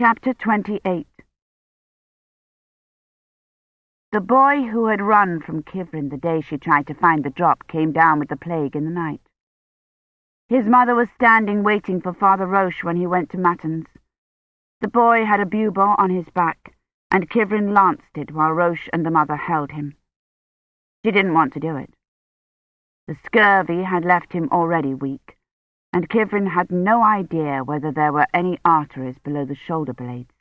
Chapter 28 The boy who had run from Kivrin the day she tried to find the drop came down with the plague in the night. His mother was standing waiting for Father Roche when he went to Matins. The boy had a bubo on his back, and Kivrin lanced it while Roche and the mother held him. She didn't want to do it. The scurvy had left him already weak, and Kivrin had no idea whether there were any arteries below the shoulder blades.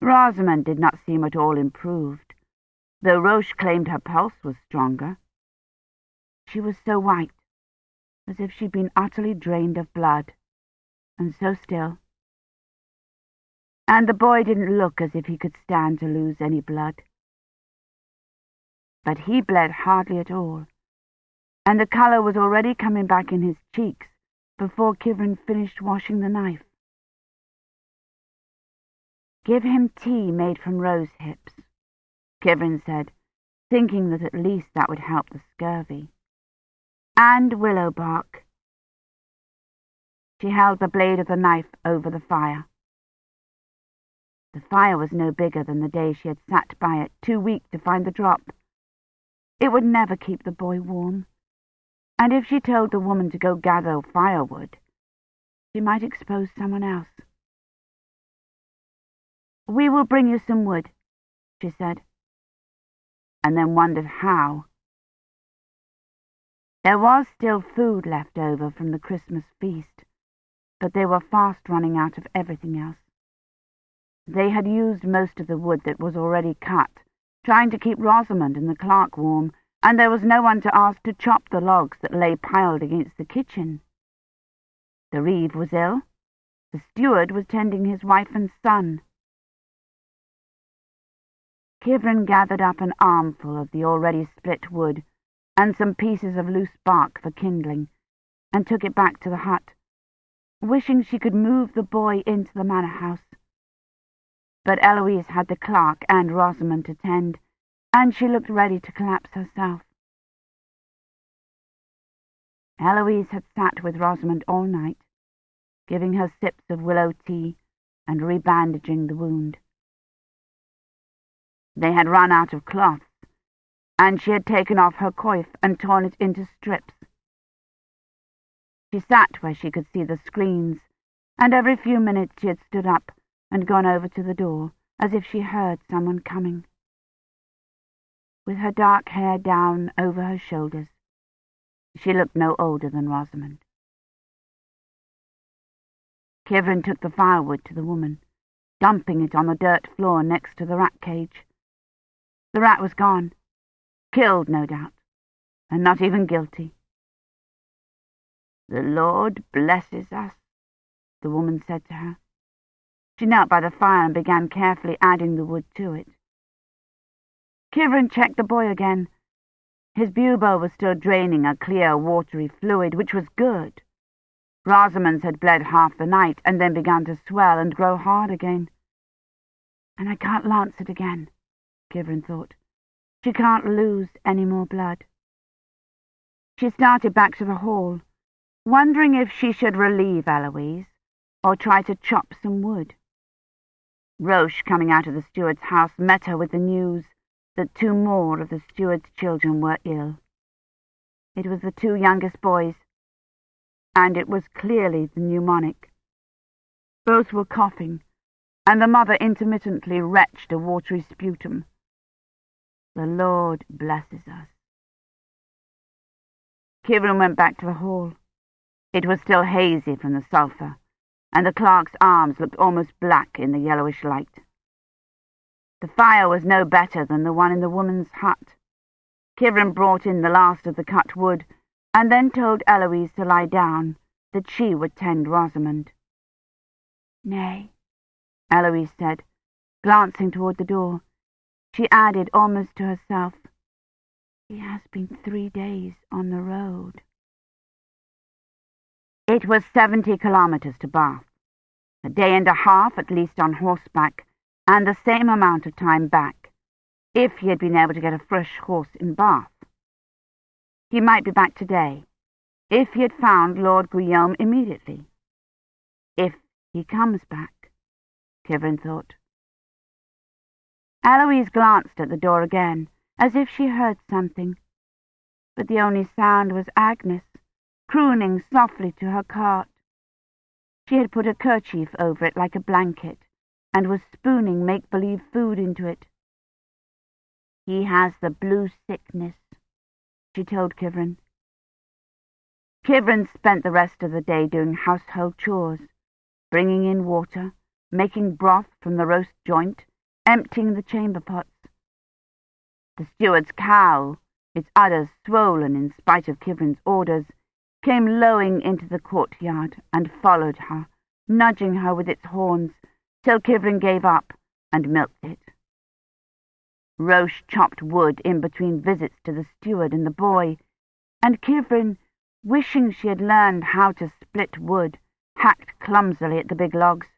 Rosamond did not seem at all improved, though Roche claimed her pulse was stronger. She was so white, as if she'd been utterly drained of blood, and so still. And the boy didn't look as if he could stand to lose any blood. But he bled hardly at all, and the colour was already coming back in his cheeks before Kivrin finished washing the knife. Give him tea made from rose hips, Kivrin said, thinking that at least that would help the scurvy. And willow bark. She held the blade of the knife over the fire. The fire was no bigger than the day she had sat by it, too weak to find the drop. It would never keep the boy warm and if she told the woman to go gather firewood, she might expose someone else. We will bring you some wood, she said, and then wondered how. There was still food left over from the Christmas feast, but they were fast running out of everything else. They had used most of the wood that was already cut, trying to keep Rosamond and the clerk warm, and there was no one to ask to chop the logs that lay piled against the kitchen. The reeve was ill. The steward was tending his wife and son. Kivrin gathered up an armful of the already split wood and some pieces of loose bark for kindling, and took it back to the hut, wishing she could move the boy into the manor house. But Eloise had the clerk and Rosamond to tend, and she looked ready to collapse herself. Eloise had sat with Rosamond all night, giving her sips of willow tea and rebandaging the wound. They had run out of cloths, and she had taken off her coif and torn it into strips. She sat where she could see the screens, and every few minutes she had stood up and gone over to the door, as if she heard someone coming with her dark hair down over her shoulders. She looked no older than Rosamond. Kivrin took the firewood to the woman, dumping it on the dirt floor next to the rat cage. The rat was gone, killed, no doubt, and not even guilty. The Lord blesses us, the woman said to her. She knelt by the fire and began carefully adding the wood to it. Kivrin checked the boy again. His bubo was still draining a clear, watery fluid, which was good. Rosamond's had bled half the night and then begun to swell and grow hard again. And I can't lance it again, Kivrin thought. She can't lose any more blood. She started back to the hall, wondering if she should relieve Eloise or try to chop some wood. Roche, coming out of the steward's house, met her with the news that two more of the steward's children were ill. It was the two youngest boys, and it was clearly the pneumonic. Both were coughing, and the mother intermittently retched a watery sputum. The Lord blesses us. Kivrin went back to the hall. It was still hazy from the sulphur, and the clerk's arms looked almost black in the yellowish light. The fire was no better than the one in the woman's hut. Kivrin brought in the last of the cut wood, and then told Eloise to lie down, that she would tend Rosamond. Nay, Eloise said, glancing toward the door. She added almost to herself, He has been three days on the road. It was seventy kilometres to Bath, a day and a half at least on horseback, and the same amount of time back, if he had been able to get a fresh horse in Bath. He might be back today, if he had found Lord Guillaume immediately. If he comes back. Kivrin thought. Eloise glanced at the door again, as if she heard something, but the only sound was Agnes, crooning softly to her cart. She had put a kerchief over it like a blanket, and was spooning make-believe food into it. He has the blue sickness, she told Kivrin. Kivrin spent the rest of the day doing household chores, bringing in water, making broth from the roast joint, emptying the chamber pots. The steward's cow, its udders swollen in spite of Kivrin's orders, came lowing into the courtyard and followed her, nudging her with its horns, till Kivrin gave up and milked it. Roche chopped wood in between visits to the steward and the boy, and Kivrin, wishing she had learned how to split wood, hacked clumsily at the big logs.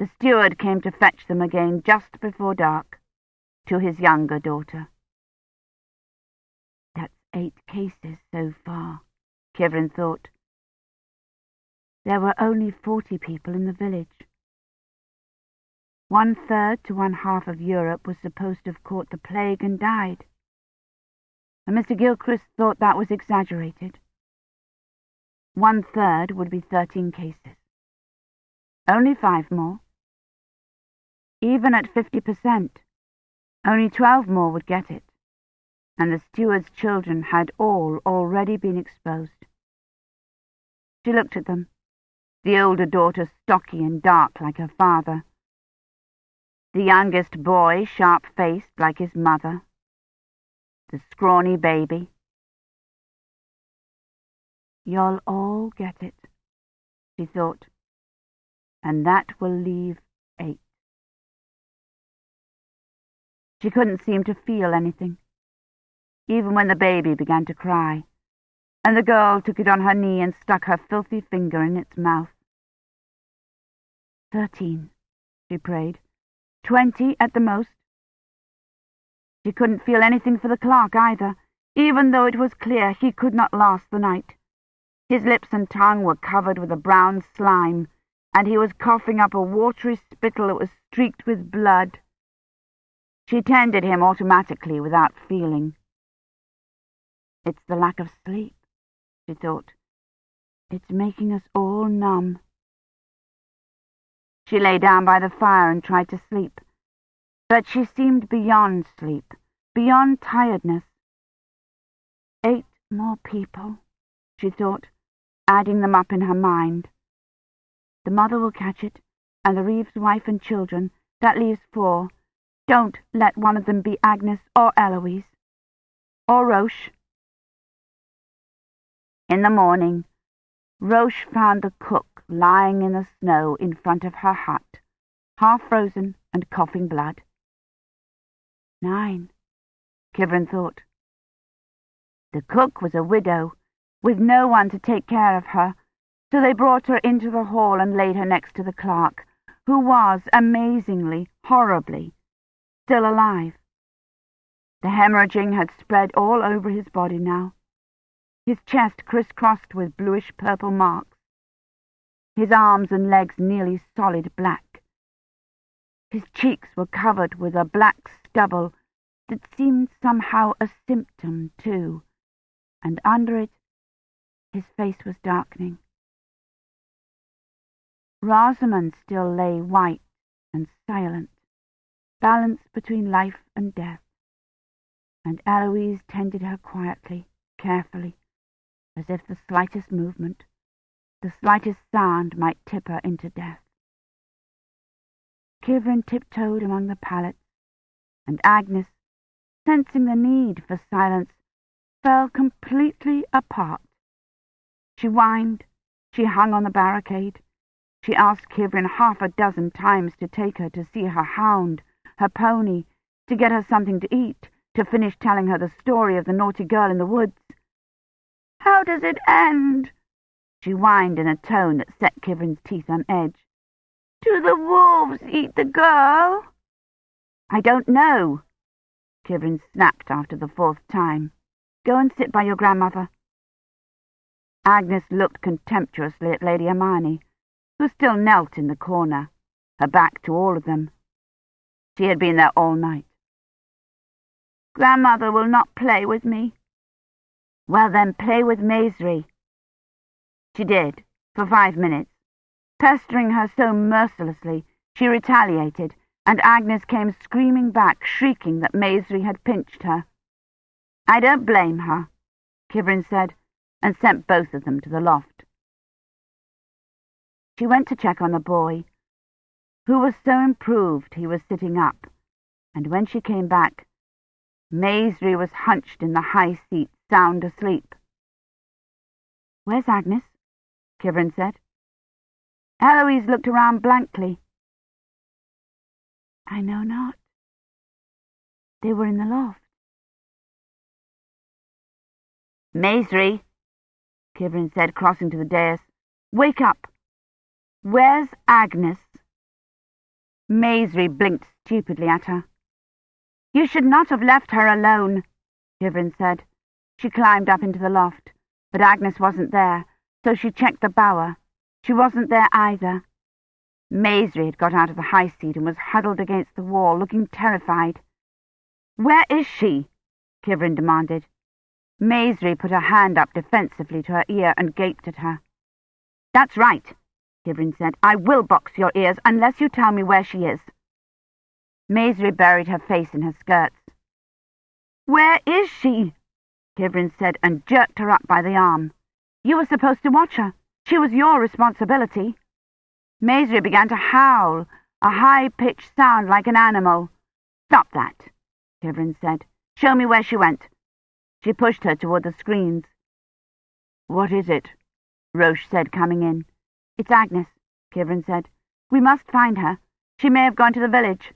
The steward came to fetch them again just before dark, to his younger daughter. That's eight cases so far, Kivrin thought. There were only forty people in the village. One-third to one-half of Europe was supposed to have caught the plague and died. And Mr. Gilchrist thought that was exaggerated. One-third would be thirteen cases. Only five more. Even at fifty percent, only twelve more would get it, and the steward's children had all already been exposed. She looked at them, the older daughter stocky and dark like her father, the youngest boy sharp-faced like his mother, the scrawny baby. You'll all get it, she thought, and that will leave eight. She couldn't seem to feel anything, even when the baby began to cry, and the girl took it on her knee and stuck her filthy finger in its mouth. Thirteen, she prayed. Twenty at the most. She couldn't feel anything for the clerk either, even though it was clear he could not last the night. His lips and tongue were covered with a brown slime, and he was coughing up a watery spittle that was streaked with blood. She tended him automatically without feeling. It's the lack of sleep, she thought. It's making us all numb. She lay down by the fire and tried to sleep, but she seemed beyond sleep, beyond tiredness. Eight more people, she thought, adding them up in her mind. The mother will catch it, and the Reeves wife and children. That leaves four. Don't let one of them be Agnes or Eloise. Or Roche. In the morning, Roche found the cook lying in the snow in front of her hut, half frozen and coughing blood. Nine, Kivrin thought. The cook was a widow, with no one to take care of her, so they brought her into the hall and laid her next to the clerk, who was, amazingly, horribly, still alive. The hemorrhaging had spread all over his body now, his chest crisscrossed with bluish-purple marks, his arms and legs nearly solid black. His cheeks were covered with a black stubble that seemed somehow a symptom, too, and under it his face was darkening. Rosamond still lay white and silent, balanced between life and death, and Eloise tended her quietly, carefully, as if the slightest movement the slightest sound might tip her into death. Kivrin tiptoed among the pallets, and Agnes, sensing the need for silence, fell completely apart. She whined, she hung on the barricade, she asked Kivrin half a dozen times to take her to see her hound, her pony, to get her something to eat, to finish telling her the story of the naughty girl in the woods. How does it end? She whined in a tone that set Kivrin's teeth on edge. Do the wolves eat the girl? I don't know, Kivrin snapped after the fourth time. Go and sit by your grandmother. Agnes looked contemptuously at Lady Hermione, who still knelt in the corner, her back to all of them. She had been there all night. Grandmother will not play with me. Well then, play with Maisry. She did, for five minutes. Pestering her so mercilessly, she retaliated, and Agnes came screaming back, shrieking that Maisry had pinched her. I don't blame her, Kivrin said, and sent both of them to the loft. She went to check on the boy, who was so improved he was sitting up, and when she came back, Maisry was hunched in the high seat, sound asleep. Where's Agnes? Kivrin said. Eloise looked around blankly. I know not. They were in the loft. Maisry, Kivrin said, crossing to the dais. Wake up. Where's Agnes? Maisry blinked stupidly at her. You should not have left her alone, Kivrin said. She climbed up into the loft, but Agnes wasn't there, so she checked the bower. She wasn't there either. Maisry had got out of the high seat and was huddled against the wall, looking terrified. Where is she? Kivrin demanded. Maisry put her hand up defensively to her ear and gaped at her. That's right, Kivrin said. I will box your ears unless you tell me where she is. Maisry buried her face in her skirts. Where is she? Kivrin said and jerked her up by the arm. You were supposed to watch her. She was your responsibility. Maisry began to howl, a high-pitched sound like an animal. Stop that, Kivrin said. Show me where she went. She pushed her toward the screens. What is it? Roche said, coming in. It's Agnes, Kivrin said. We must find her. She may have gone to the village.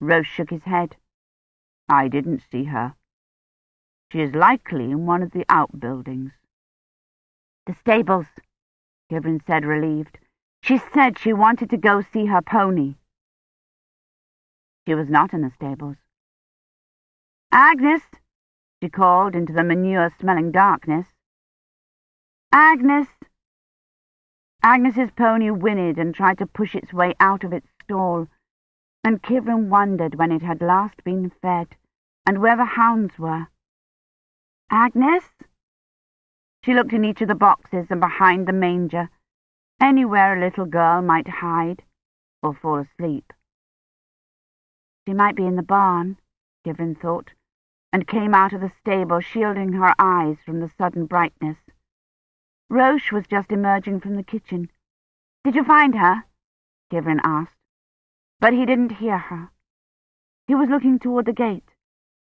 Roche shook his head. I didn't see her. She is likely in one of the outbuildings. The stables, Kivrin said, relieved. She said she wanted to go see her pony. She was not in the stables. Agnes, she called into the manure-smelling darkness. Agnes! Agnes's pony whinnied and tried to push its way out of its stall, and Kivrin wondered when it had last been fed, and where the hounds were. Agnes? She looked in each of the boxes and behind the manger, anywhere a little girl might hide or fall asleep. She might be in the barn, Kivrin thought, and came out of the stable shielding her eyes from the sudden brightness. Roche was just emerging from the kitchen. Did you find her? Kivrin asked. But he didn't hear her. He was looking toward the gate,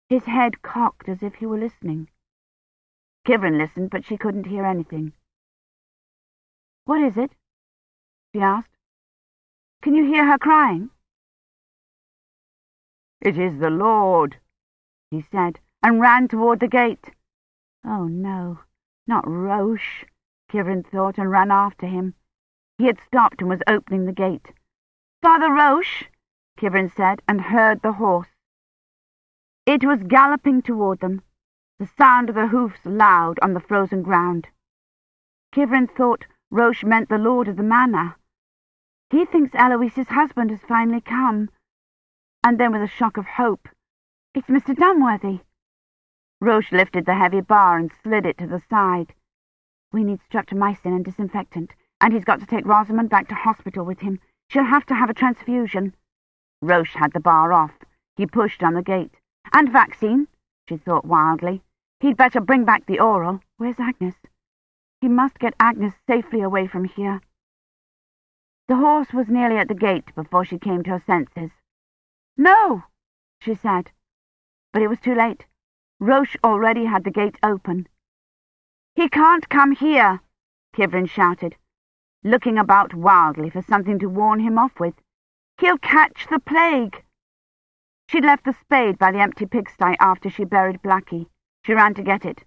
his head cocked as if he were listening. Kivrin listened, but she couldn't hear anything. What is it? she asked. Can you hear her crying? It is the Lord, he said, and ran toward the gate. Oh, no, not Roche, Kivrin thought, and ran after him. He had stopped and was opening the gate. Father Roche, Kivrin said, and heard the horse. It was galloping toward them, the sound of the hoofs loud on the frozen ground. Kivrin thought Roche meant the lord of the manor. He thinks Eloise's husband has finally come. And then with a shock of hope, it's Mr. Dunworthy. Roche lifted the heavy bar and slid it to the side. We need streptomycin and disinfectant, and he's got to take Rosamond back to hospital with him. She'll have to have a transfusion. Roche had the bar off. He pushed on the gate. And vaccine, she thought wildly. He'd better bring back the oral. Where's Agnes? He must get Agnes safely away from here. The horse was nearly at the gate before she came to her senses. No, she said. But it was too late. Roche already had the gate open. He can't come here, Kivrin shouted, looking about wildly for something to warn him off with. He'll catch the plague. She'd left the spade by the empty pigsty after she buried Blackie. She ran to get it.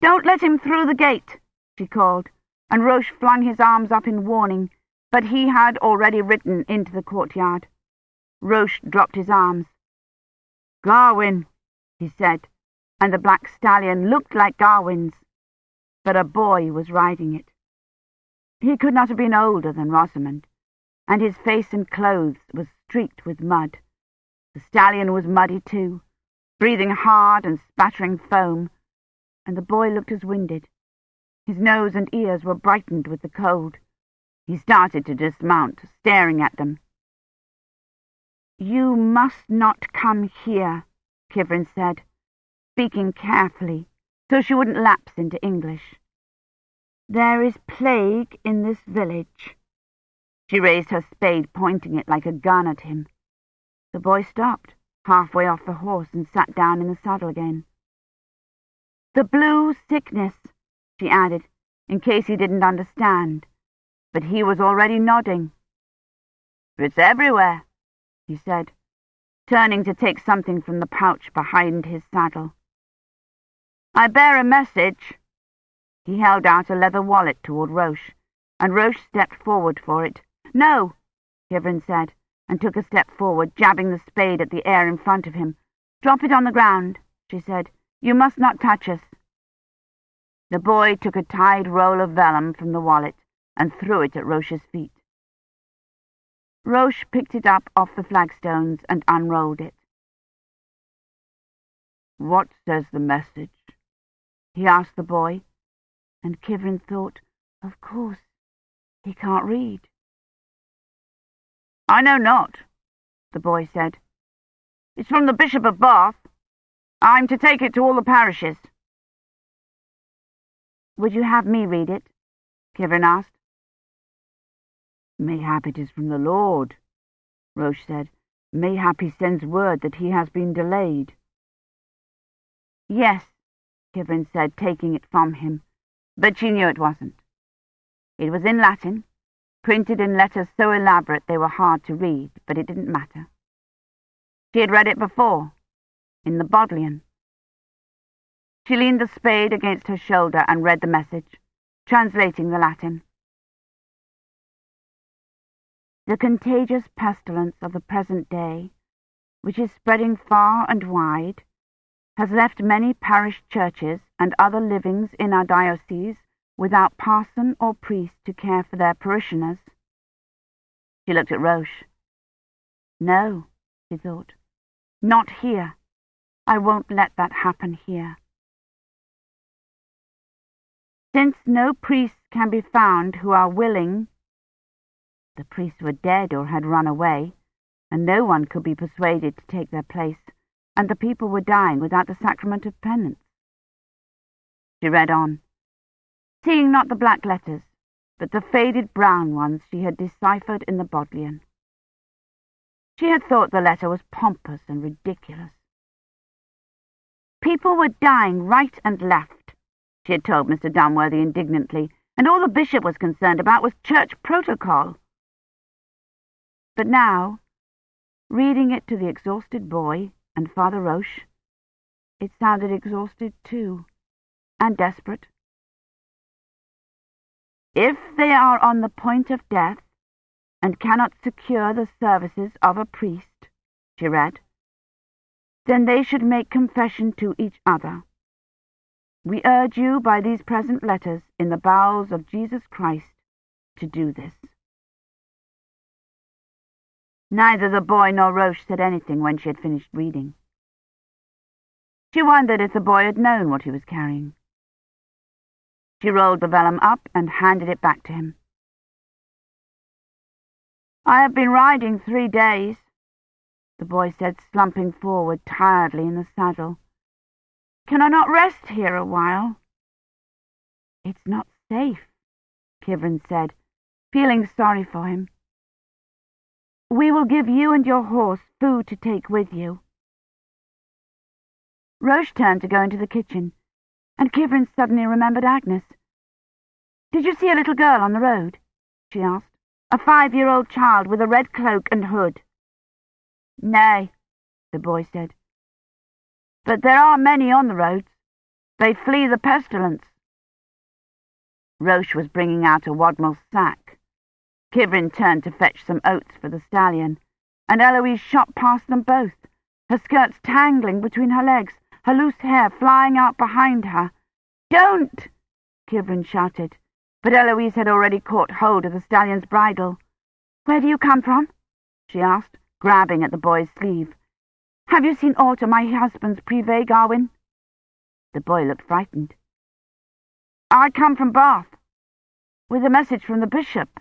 Don't let him through the gate, she called, and Roche flung his arms up in warning, but he had already ridden into the courtyard. Roche dropped his arms. Gawyn, he said, and the black stallion looked like Gawyn's, but a boy was riding it. He could not have been older than Rosamond, and his face and clothes was streaked with mud. The stallion was muddy too, breathing hard and spattering foam, and the boy looked as winded. His nose and ears were brightened with the cold. He started to dismount, staring at them. You must not come here, Kivrin said, speaking carefully, so she wouldn't lapse into English. There is plague in this village. She raised her spade, pointing it like a gun at him. The boy stopped, halfway off the horse, and sat down in the saddle again. The blue sickness, she added, in case he didn't understand, but he was already nodding. It's everywhere, he said, turning to take something from the pouch behind his saddle. I bear a message. He held out a leather wallet toward Roche, and Roche stepped forward for it. No, Kivrin said, and took a step forward, jabbing the spade at the air in front of him. Drop it on the ground, she said. You must not touch us. The boy took a tied roll of vellum from the wallet and threw it at Roche's feet. Roche picked it up off the flagstones and unrolled it. What says the message? he asked the boy, and Kivrin thought, of course, he can't read. I know not, the boy said. It's from the Bishop of Bath. I'm to take it to all the parishes. Would you have me read it? Kivrin asked. Mayhap it is from the Lord, Roche said. Mayhap he sends word that he has been delayed. Yes, Kivrin said, taking it from him, but she knew it wasn't. It was in Latin, printed in letters so elaborate they were hard to read, but it didn't matter. She had read it before, in the Bodleian. She leaned the spade against her shoulder and read the message, translating the Latin. The contagious pestilence of the present day, which is spreading far and wide, has left many parish churches and other livings in our diocese without parson or priest to care for their parishioners. She looked at Roche. No, she thought, not here. I won't let that happen here. Since no priests can be found who are willing the priests were dead or had run away, and no one could be persuaded to take their place, and the people were dying without the sacrament of penance. She read on, seeing not the black letters, but the faded brown ones she had deciphered in the Bodleian. She had thought the letter was pompous and ridiculous. People were dying right and left, she had told Mr. Dunworthy indignantly, and all the bishop was concerned about was church protocol. But now, reading it to the exhausted boy and Father Roche, it sounded exhausted too, and desperate. If they are on the point of death and cannot secure the services of a priest, she read, then they should make confession to each other. We urge you by these present letters in the bowels of Jesus Christ to do this. Neither the boy nor Roche said anything when she had finished reading. She wondered if the boy had known what he was carrying. She rolled the vellum up and handed it back to him. I have been riding three days, the boy said, slumping forward tiredly in the saddle. Can I not rest here a while? It's not safe, Kivrin said, feeling sorry for him. We will give you and your horse food to take with you. Roche turned to go into the kitchen, and Kivrin suddenly remembered Agnes. Did you see a little girl on the road? she asked. A five-year-old child with a red cloak and hood. Nay, the boy said. But there are many on the roads. They flee the pestilence. Roche was bringing out a wadmal sack. Kivrin turned to fetch some oats for the stallion, and Eloise shot past them both, her skirts tangling between her legs, her loose hair flying out behind her. Don't! Kivrin shouted, but Eloise had already caught hold of the stallion's bridle. Where do you come from? she asked, grabbing at the boy's sleeve. Have you seen aught of my husband's privé, Gawyn? The boy looked frightened. I come from Bath, with a message from the bishop,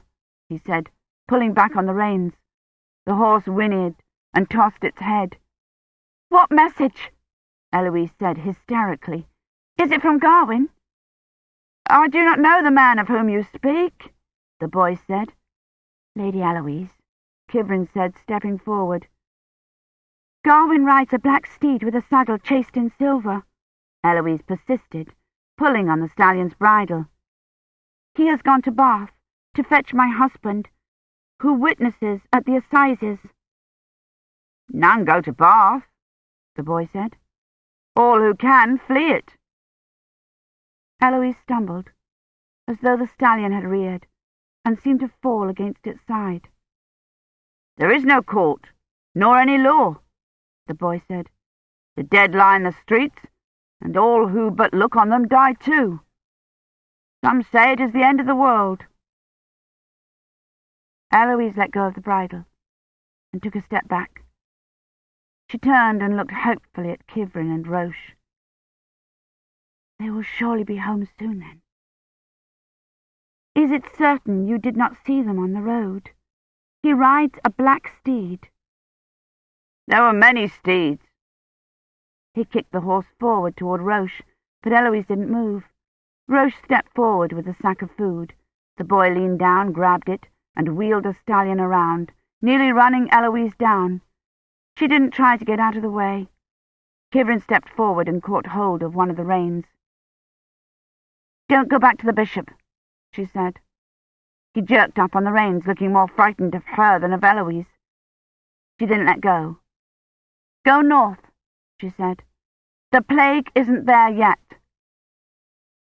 he said, pulling back on the reins. The horse whinnied and tossed its head. What message? Eloise said hysterically. Is it from Gawyn? I do not know the man of whom you speak, the boy said. Lady Eloise, Kivrin said, stepping forward. Gawyn rides a black steed with a saddle chased in silver, Eloise persisted, pulling on the stallion's bridle. He has gone to Bath to fetch my husband, who witnesses at the assizes. None go to Bath, the boy said. All who can flee it. Eloise stumbled, as though the stallion had reared, and seemed to fall against its side. There is no court, nor any law, the boy said. The dead lie in the streets, and all who but look on them die too. Some say it is the end of the world. Eloise let go of the bridle and took a step back. She turned and looked hopefully at Kivrin and Roche. They will surely be home soon, then. Is it certain you did not see them on the road? He rides a black steed. There were many steeds. He kicked the horse forward toward Roche, but Eloise didn't move. Roche stepped forward with a sack of food. The boy leaned down, grabbed it, and wheeled the stallion around, nearly running Eloise down. She didn't try to get out of the way. Kivrin stepped forward and caught hold of one of the reins. Don't go back to the bishop, she said. He jerked up on the reins, looking more frightened of her than of Eloise. She didn't let go. Go north, she said. The plague isn't there yet.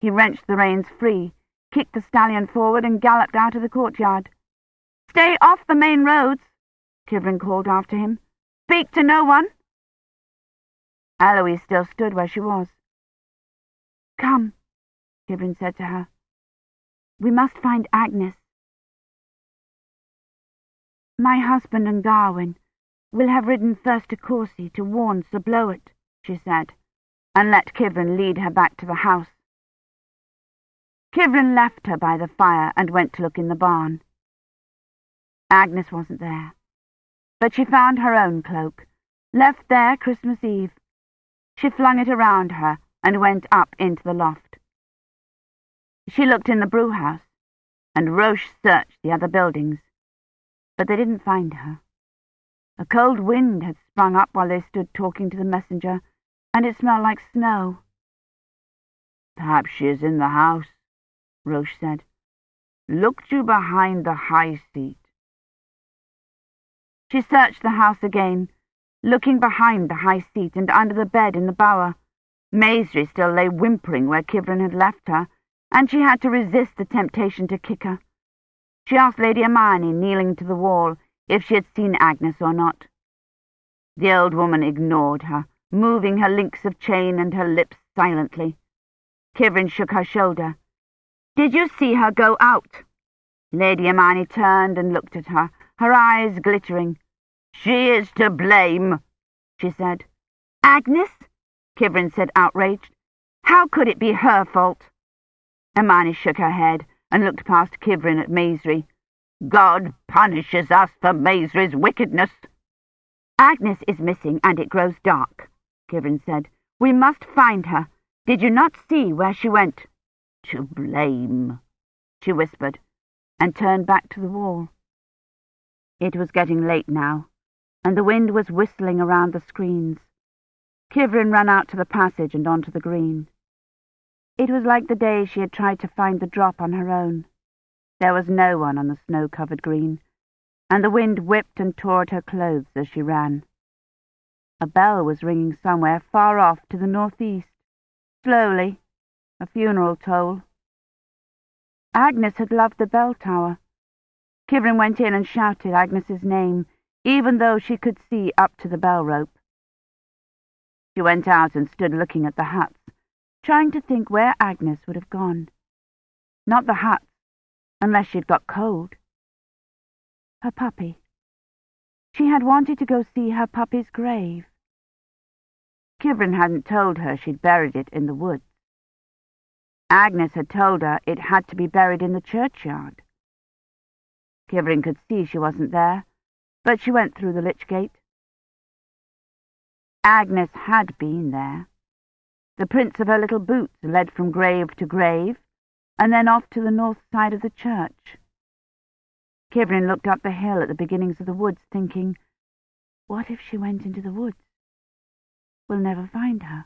He wrenched the reins free, kicked the stallion forward, and galloped out of the courtyard. Stay off the main roads, Kivrin called after him. Speak to no one. Eloise still stood where she was. Come, Kivrin said to her. We must find Agnes. My husband and Gawyn will have ridden first to Courcy to warn Sir Bloet, she said, and let Kivrin lead her back to the house. Kivrin left her by the fire and went to look in the barn. Agnes wasn't there, but she found her own cloak, left there Christmas Eve. She flung it around her and went up into the loft. She looked in the brewhouse, and Roche searched the other buildings, but they didn't find her. A cold wind had sprung up while they stood talking to the messenger, and it smelled like snow. Perhaps she is in the house, Roche said. Look you behind the high seat. She searched the house again, looking behind the high seat and under the bed in the bower. Maisry still lay whimpering where Kivrin had left her, and she had to resist the temptation to kick her. She asked Lady Hermione, kneeling to the wall, if she had seen Agnes or not. The old woman ignored her, moving her links of chain and her lips silently. Kivrin shook her shoulder. Did you see her go out? Lady Hermione turned and looked at her, her eyes glittering. She is to blame, she said. Agnes? Kivrin said, outraged. How could it be her fault? Hermione shook her head and looked past Kivrin at Maisry. God punishes us for Maisry's wickedness. Agnes is missing, and it grows dark, Kivrin said. We must find her. Did you not see where she went? To blame, she whispered, and turned back to the wall. It was getting late now, and the wind was whistling around the screens. Kivrin ran out to the passage and onto the green. It was like the day she had tried to find the drop on her own. There was no one on the snow-covered green, and the wind whipped and tore at her clothes as she ran. A bell was ringing somewhere far off to the northeast. Slowly, a funeral toll. Agnes had loved the bell tower. Kivrin went in and shouted Agnes's name, even though she could see up to the bell rope. She went out and stood looking at the huts, trying to think where Agnes would have gone. Not the huts, unless she'd got cold. her puppy. She had wanted to go see her puppy's grave. Kivrin hadn't told her she'd buried it in the woods. Agnes had told her it had to be buried in the churchyard. Kivrin could see she wasn't there, but she went through the lich gate. Agnes had been there. The prints of her little boots led from grave to grave, and then off to the north side of the church. Kivrin looked up the hill at the beginnings of the woods, thinking, what if she went into the woods? We'll never find her.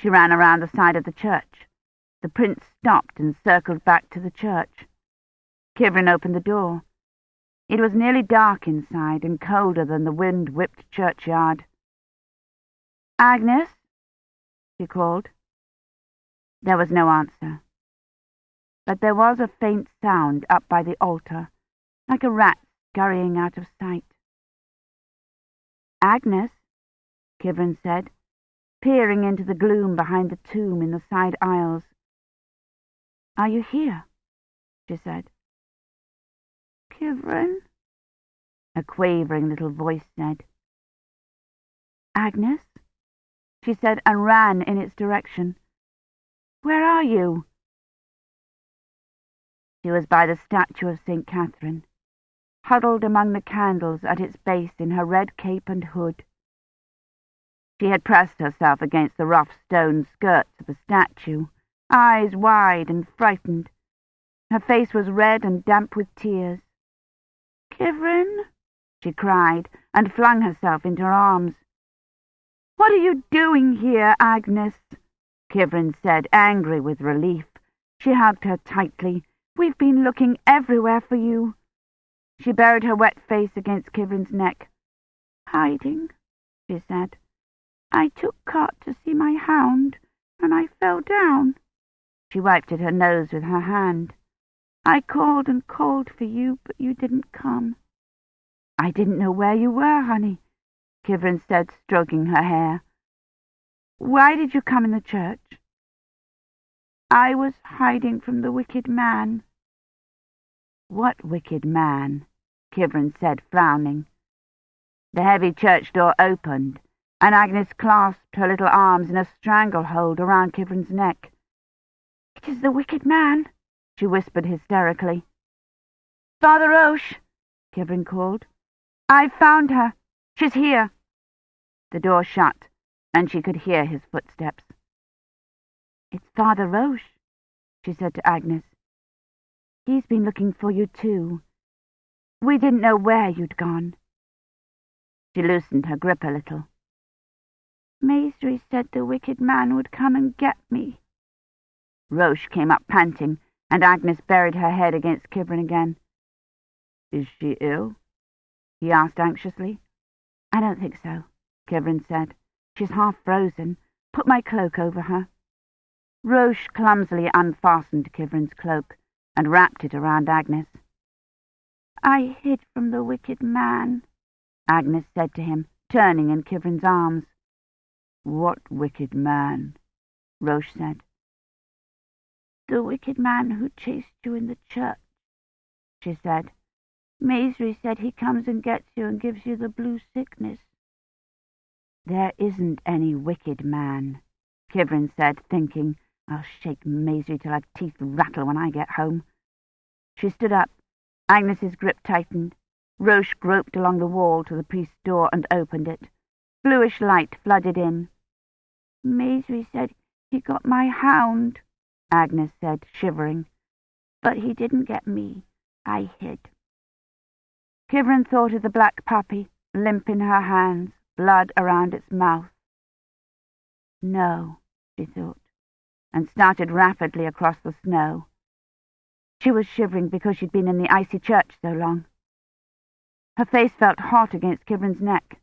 She ran around the side of the church. The prints stopped and circled back to the church. Kivrin opened the door. It was nearly dark inside and colder than the wind-whipped churchyard. Agnes? she called. There was no answer. But there was a faint sound up by the altar, like a rat scurrying out of sight. Agnes, Kivrin said, peering into the gloom behind the tomb in the side aisles. Are you here? she said. Kivrin, a quavering little voice said. Agnes, she said, and ran in its direction. Where are you? She was by the statue of St. Catherine, huddled among the candles at its base in her red cape and hood. She had pressed herself against the rough stone skirts of the statue, eyes wide and frightened. Her face was red and damp with tears. Kivrin, she cried, and flung herself into her arms. What are you doing here, Agnes? Kivrin said, angry with relief. She hugged her tightly. We've been looking everywhere for you. She buried her wet face against Kivrin's neck. Hiding, she said. I took cart to see my hound, and I fell down. She wiped at her nose with her hand. I called and called for you, but you didn't come. I didn't know where you were, honey, Kivrin said, stroking her hair. Why did you come in the church? I was hiding from the wicked man. What wicked man? Kivrin said, frowning. The heavy church door opened, and Agnes clasped her little arms in a stranglehold around Kivrin's neck. It is the wicked man, she whispered hysterically. Father Roche, Kivrin called. I've found her. She's here. The door shut, and she could hear his footsteps. It's Father Roche, she said to Agnes. He's been looking for you, too. We didn't know where you'd gone. She loosened her grip a little. Maisry said the wicked man would come and get me. Roche came up panting, and Agnes buried her head against Kivrin again. Is she ill? he asked anxiously. I don't think so, Kivrin said. She's half frozen. Put my cloak over her. Roche clumsily unfastened Kivrin's cloak and wrapped it around Agnes. I hid from the wicked man, Agnes said to him, turning in Kivrin's arms. What wicked man? Roche said. The wicked man who chased you in the church, she said. Maisry said he comes and gets you and gives you the blue sickness. There isn't any wicked man, Kivrin said, thinking, I'll shake Maisry till her teeth rattle when I get home. She stood up. Agnes's grip tightened. Roche groped along the wall to the priest's door and opened it. Bluish light flooded in. Maisry said he got my hound, Agnes said, shivering. But he didn't get me. I hid. Kivrin thought of the black puppy, limp in her hands, blood around its mouth. No, she thought, and started rapidly across the snow. She was shivering because she'd been in the icy church so long. Her face felt hot against Kivrin's neck.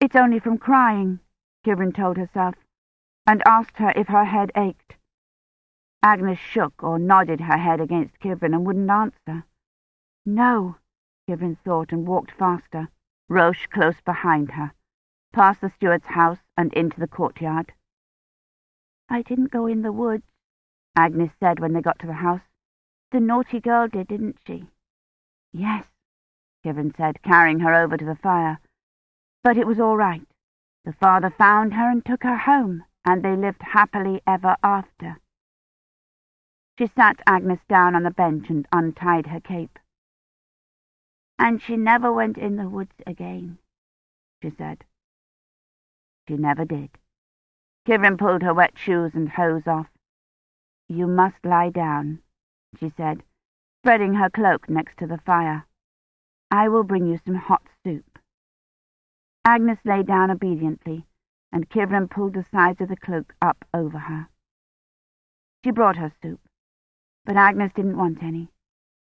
It's only from crying, Kivrin told herself, and asked her if her head ached. Agnes shook or nodded her head against Kivrin and wouldn't answer. No, Kivrin thought and walked faster, Roche close behind her, past the steward's house and into the courtyard. I didn't go in the woods, Agnes said when they got to the house. The naughty girl did, didn't she? Yes, Kivrin said, carrying her over to the fire. But it was all right. The father found her and took her home, and they lived happily ever after. She sat Agnes down on the bench and untied her cape. And she never went in the woods again, she said. She never did. Kivrin pulled her wet shoes and hose off. You must lie down, she said, spreading her cloak next to the fire. I will bring you some hot soup. Agnes lay down obediently, and Kivrin pulled the sides of the cloak up over her. She brought her soup, but Agnes didn't want any,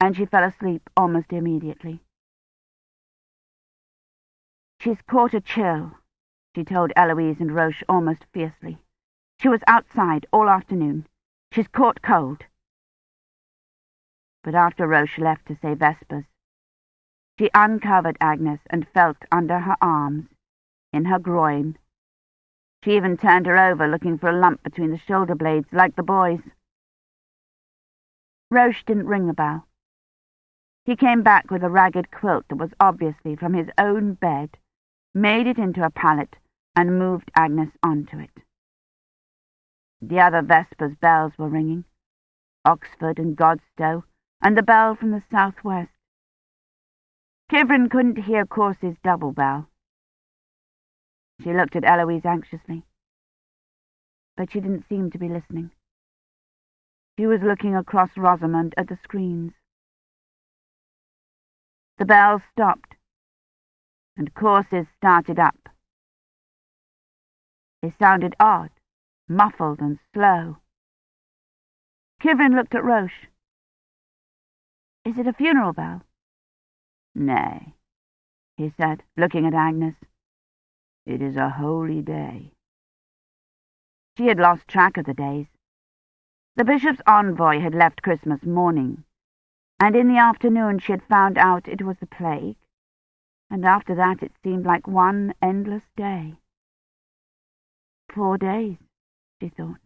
and she fell asleep almost immediately. She's caught a chill, she told Eloise and Roche almost fiercely. She was outside all afternoon. She's caught cold. But after Roche left to say Vespers, she uncovered Agnes and felt under her arms, in her groin. She even turned her over, looking for a lump between the shoulder blades, like the boys. Roche didn't ring the bell. He came back with a ragged quilt that was obviously from his own bed, made it into a pallet, and moved Agnes onto it. The other Vespers bells were ringing, Oxford and Godstow, and the bell from the southwest. Kivrin couldn't hear Courcy's double bell. She looked at Eloise anxiously, but she didn't seem to be listening. She was looking across Rosamond at the screens. The bells stopped, and Courcy's started up. They sounded odd, muffled and slow. Kivrin looked at Roche. Is it a funeral bell? Nay, he said, looking at Agnes. It is a holy day. She had lost track of the days. The bishop's envoy had left Christmas morning, and in the afternoon she had found out it was the plague, and after that it seemed like one endless day. Four days, she thought.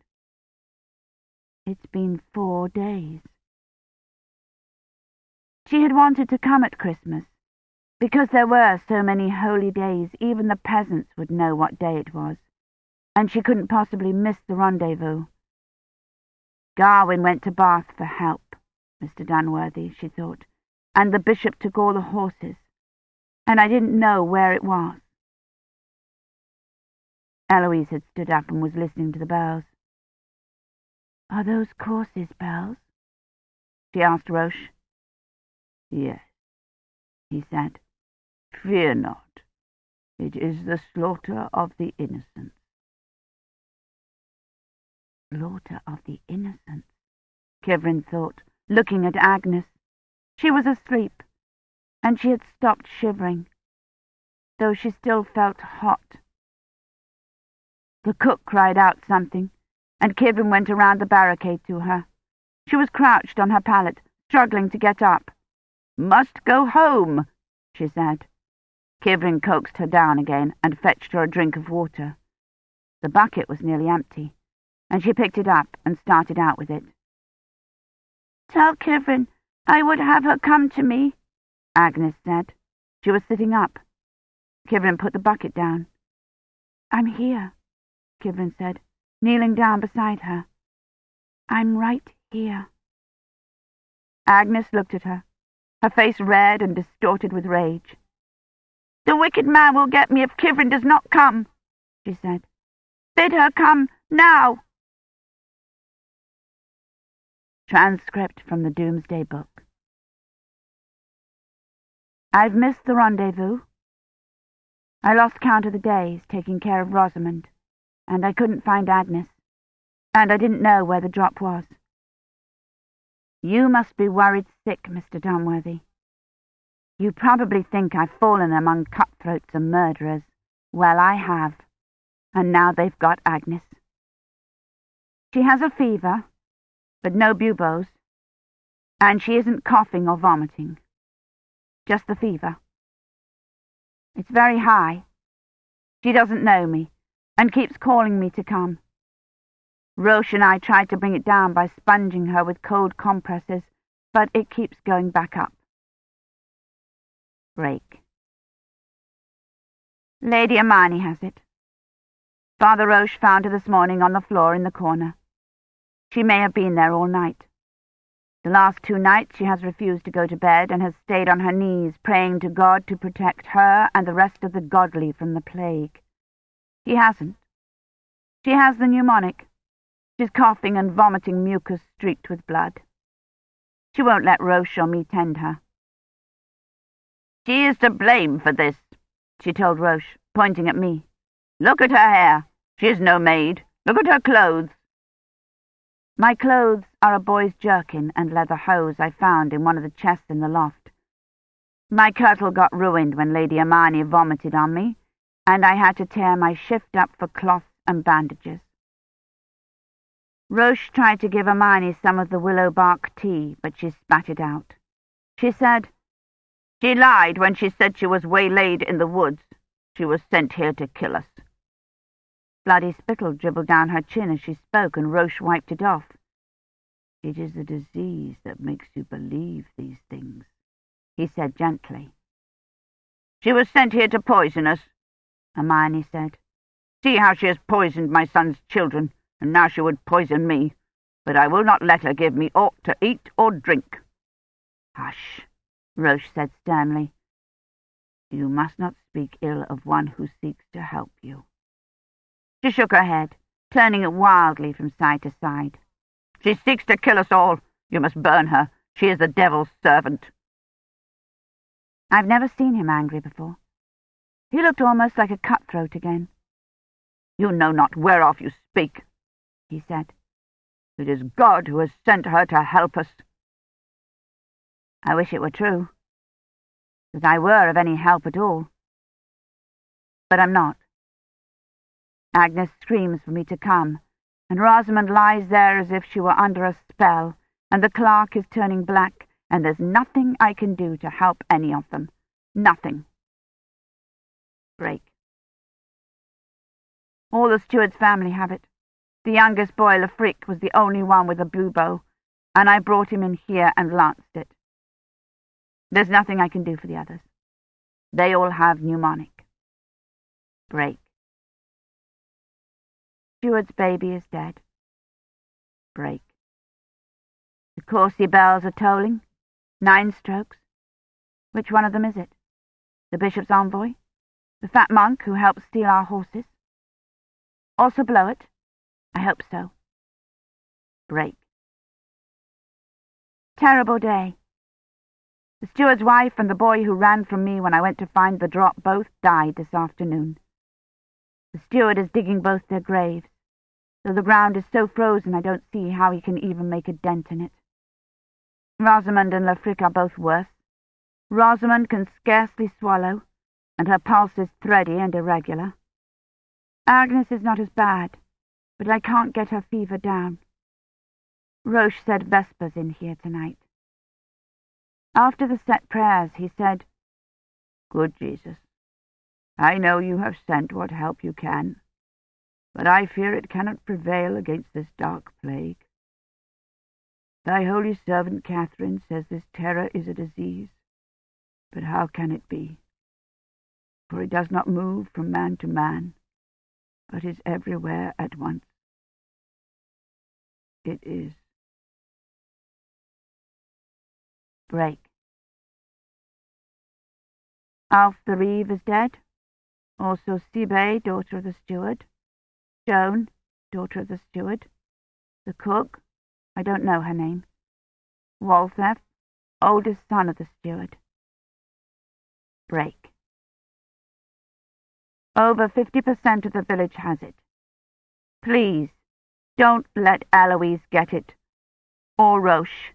It's been four days. She had wanted to come at Christmas, because there were so many holy days even the peasants would know what day it was, and she couldn't possibly miss the rendezvous. Gawyn went to Bath for help, Mr. Dunworthy, she thought, and the bishop took all the horses, and I didn't know where it was. Eloise had stood up and was listening to the bells. Are those Courcy's bells? she asked Roche. Yes, he said. Fear not. It is the slaughter of the innocents. Slaughter of the innocents, Kivrin thought, looking at Agnes. She was asleep, and she had stopped shivering, though she still felt hot. The cook cried out something, and Kivrin went around the barricade to her. She was crouched on her pallet, struggling to get up. Must go home, she said. Kivrin coaxed her down again and fetched her a drink of water. The bucket was nearly empty, and she picked it up and started out with it. Tell Kivrin I would have her come to me, Agnes said. She was sitting up. Kivrin put the bucket down. I'm here, Kivrin said, kneeling down beside her. I'm right here. Agnes looked at her, her face red and distorted with rage. The wicked man will get me if Kivrin does not come, she said. Bid her come now. Transcript from the Doomsday Book. I've missed the rendezvous. I lost count of the days taking care of Rosamond and I couldn't find Agnes, and I didn't know where the drop was. You must be worried sick, Mr. Dunworthy. You probably think I've fallen among cutthroats and murderers. Well, I have, and now they've got Agnes. She has a fever, but no buboes, and she isn't coughing or vomiting. Just the fever. It's very high. She doesn't know me, and keeps calling me to come. Roche and I tried to bring it down by sponging her with cold compresses, but it keeps going back up. Break. Lady Imeyne has it. Father Roche found her this morning on the floor in the corner. She may have been there all night. The last two nights she has refused to go to bed and has stayed on her knees praying to God to protect her and the rest of the godly from the plague. He hasn't. She has the pneumonic. She's coughing and vomiting mucus streaked with blood. She won't let Roche or me tend her. She is to blame for this, she told Roche, pointing at me. Look at her hair. She is no maid. Look at her clothes. My clothes are a boy's jerkin and leather hose I found in one of the chests in the loft. My kirtle got ruined when Lady Imeyne vomited on me, and I had to tear my shift up for cloths and bandages. Roche tried to give Imeyne some of the willow bark tea, but she spat it out. She said, She lied when she said she was waylaid in the woods. She was sent here to kill us. Bloody spittle dribbled down her chin as she spoke, and Roche wiped it off. It is the disease that makes you believe these things, he said gently. She was sent here to poison us, Imeyne said. See how she has poisoned my son's children, and now she would poison me. But I will not let her give me aught to eat or drink. Hush, Roche said sternly. You must not speak ill of one who seeks to help you. She shook her head, turning it wildly from side to side. She seeks to kill us all. You must burn her. She is the devil's servant. I've never seen him angry before. He looked almost like a cutthroat again. You know not whereof you speak, he said. It is God who has sent her to help us. I wish it were true, that I were of any help at all. But I'm not. Agnes screams for me to come, and Rosamond lies there as if she were under a spell, and the clerk is turning black, and there's nothing I can do to help any of them. Nothing. Break. All the steward's family have it. The youngest boy, Lefric, was the only one with a bubo, and I brought him in here and lanced it. There's nothing I can do for the others. They all have pneumonic. Break. Steward's baby is dead. Break. The Courcy bells are tolling. Nine strokes. Which one of them is it? The bishop's envoy? The fat monk who helped steal our horses? Also Bloet? I hope so. Break. Terrible day. The steward's wife and the boy who ran from me when I went to find the drop both died this afternoon. The steward is digging both their graves, though the ground is so frozen I don't see how he can even make a dent in it. Rosamond and Lefric are both worse. Rosamond can scarcely swallow, and her pulse is thready and irregular. Agnes is not as bad, but I can't get her fever down. Roche said Vespers in here tonight. After the set prayers, he said, Good Jesus, I know you have sent what help you can, but I fear it cannot prevail against this dark plague. Thy holy servant Catherine says this terror is a disease, but how can it be? For it does not move from man to man, but is everywhere at once. It is. Break. Alf the Reeve is dead. Also Sibe, daughter of the steward. Joan, daughter of the steward. The cook, I don't know her name. Waltheof, oldest son of the steward. Break. Over 50% of the village has it. Please, don't let Eloise get it, or Roche.